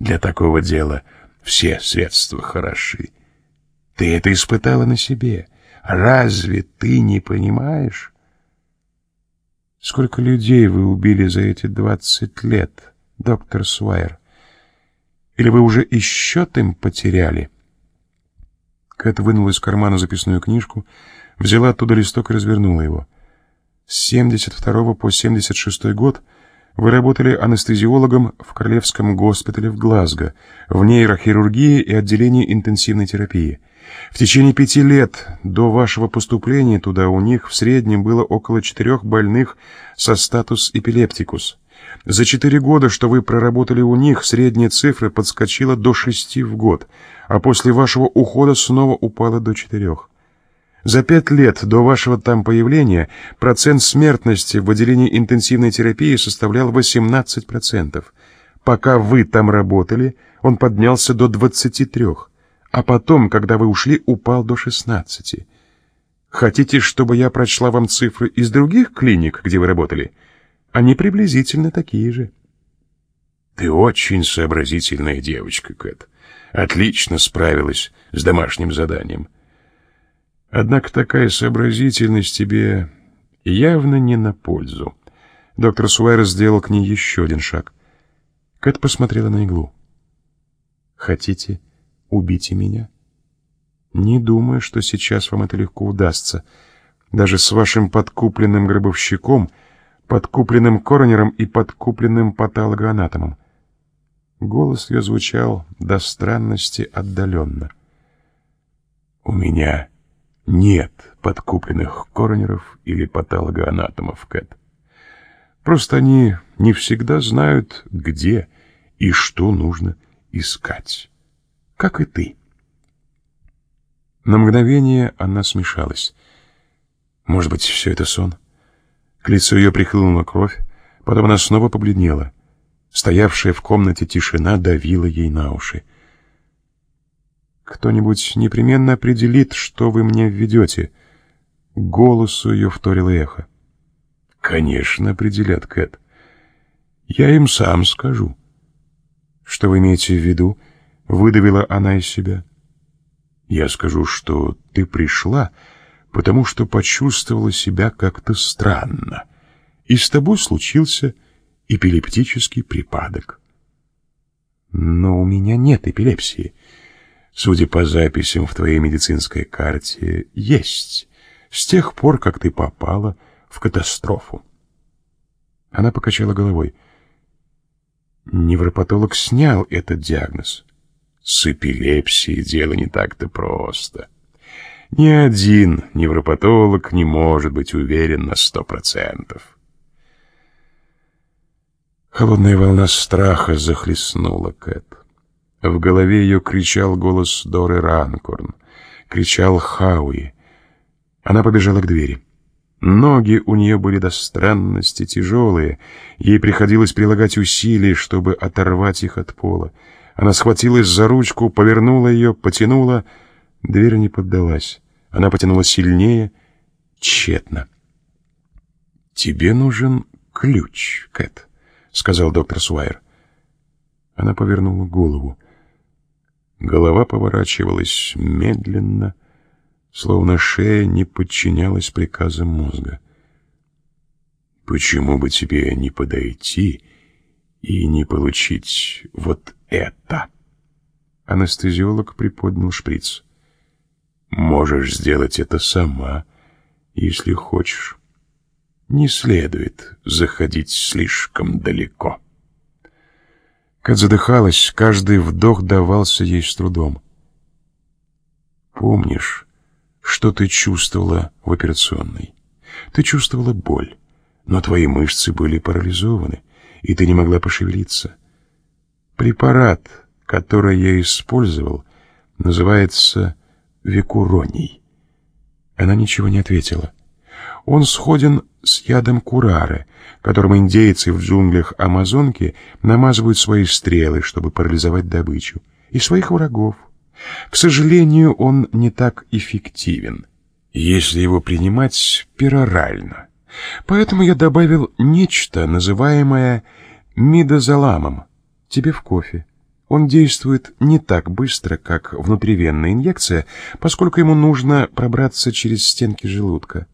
Для такого дела все средства хороши. Ты это испытала на себе. Разве ты не понимаешь? Сколько людей вы убили за эти двадцать лет, доктор Суайер? Или вы уже и счет им потеряли? Кэт вынула из кармана записную книжку, взяла оттуда листок и развернула его. С 72 по 76 год вы работали анестезиологом в Королевском госпитале в Глазго, в нейрохирургии и отделении интенсивной терапии. В течение пяти лет до вашего поступления туда у них в среднем было около четырех больных со статус эпилептикус. За четыре года, что вы проработали у них, средняя цифра подскочила до шести в год, а после вашего ухода снова упала до четырех. За пять лет до вашего там появления процент смертности в отделении интенсивной терапии составлял 18%. Пока вы там работали, он поднялся до 23%, а потом, когда вы ушли, упал до 16%. Хотите, чтобы я прочла вам цифры из других клиник, где вы работали? Они приблизительно такие же. Ты очень сообразительная девочка, Кэт. Отлично справилась с домашним заданием. Однако такая сообразительность тебе явно не на пользу. Доктор Суайер сделал к ней еще один шаг. Кэт посмотрела на иглу. «Хотите, убить меня?» «Не думаю, что сейчас вам это легко удастся. Даже с вашим подкупленным гробовщиком, подкупленным коронером и подкупленным патологоанатомом». Голос ее звучал до странности отдаленно. «У меня нет подкупленных коронеров или патологоанатомов, Кэт. Просто они не всегда знают, где и что нужно искать. Как и ты. На мгновение она смешалась. Может быть, все это сон? К лицу ее прихлынула кровь, потом она снова побледнела. Стоявшая в комнате тишина давила ей на уши. Кто-нибудь непременно определит, что вы мне введете. Голосу ее вторило эхо. Конечно, определят, Кэт. Я им сам скажу. Что вы имеете в виду? Выдавила она из себя. Я скажу, что ты пришла, потому что почувствовала себя как-то странно, и с тобой случился эпилептический припадок. Но у меня нет эпилепсии судя по записям в твоей медицинской карте, есть с тех пор, как ты попала в катастрофу. Она покачала головой. Невропатолог снял этот диагноз. С эпилепсией дело не так-то просто. Ни один невропатолог не может быть уверен на сто процентов. Холодная волна страха захлестнула Кэт. В голове ее кричал голос Доры Ранкорн. Кричал Хауи. Она побежала к двери. Ноги у нее были до странности тяжелые. Ей приходилось прилагать усилия, чтобы оторвать их от пола. Она схватилась за ручку, повернула ее, потянула. Дверь не поддалась. Она потянула сильнее. Тщетно. «Тебе нужен ключ, Кэт», — сказал доктор Суайер. Она повернула голову. Голова поворачивалась медленно, словно шея не подчинялась приказам мозга. Почему бы тебе не подойти и не получить вот это? Анестезиолог приподнял шприц. Можешь сделать это сама, если хочешь. Не следует заходить слишком далеко. Кэт задыхалась, каждый вдох давался ей с трудом. «Помнишь, что ты чувствовала в операционной? Ты чувствовала боль, но твои мышцы были парализованы, и ты не могла пошевелиться. Препарат, который я использовал, называется викуроний». Она ничего не ответила. Он сходен с ядом курары, которым индейцы в джунглях Амазонки намазывают свои стрелы, чтобы парализовать добычу, и своих врагов. К сожалению, он не так эффективен, если его принимать перорально. Поэтому я добавил нечто, называемое мидозаламом, тебе в кофе. Он действует не так быстро, как внутривенная инъекция, поскольку ему нужно пробраться через стенки желудка.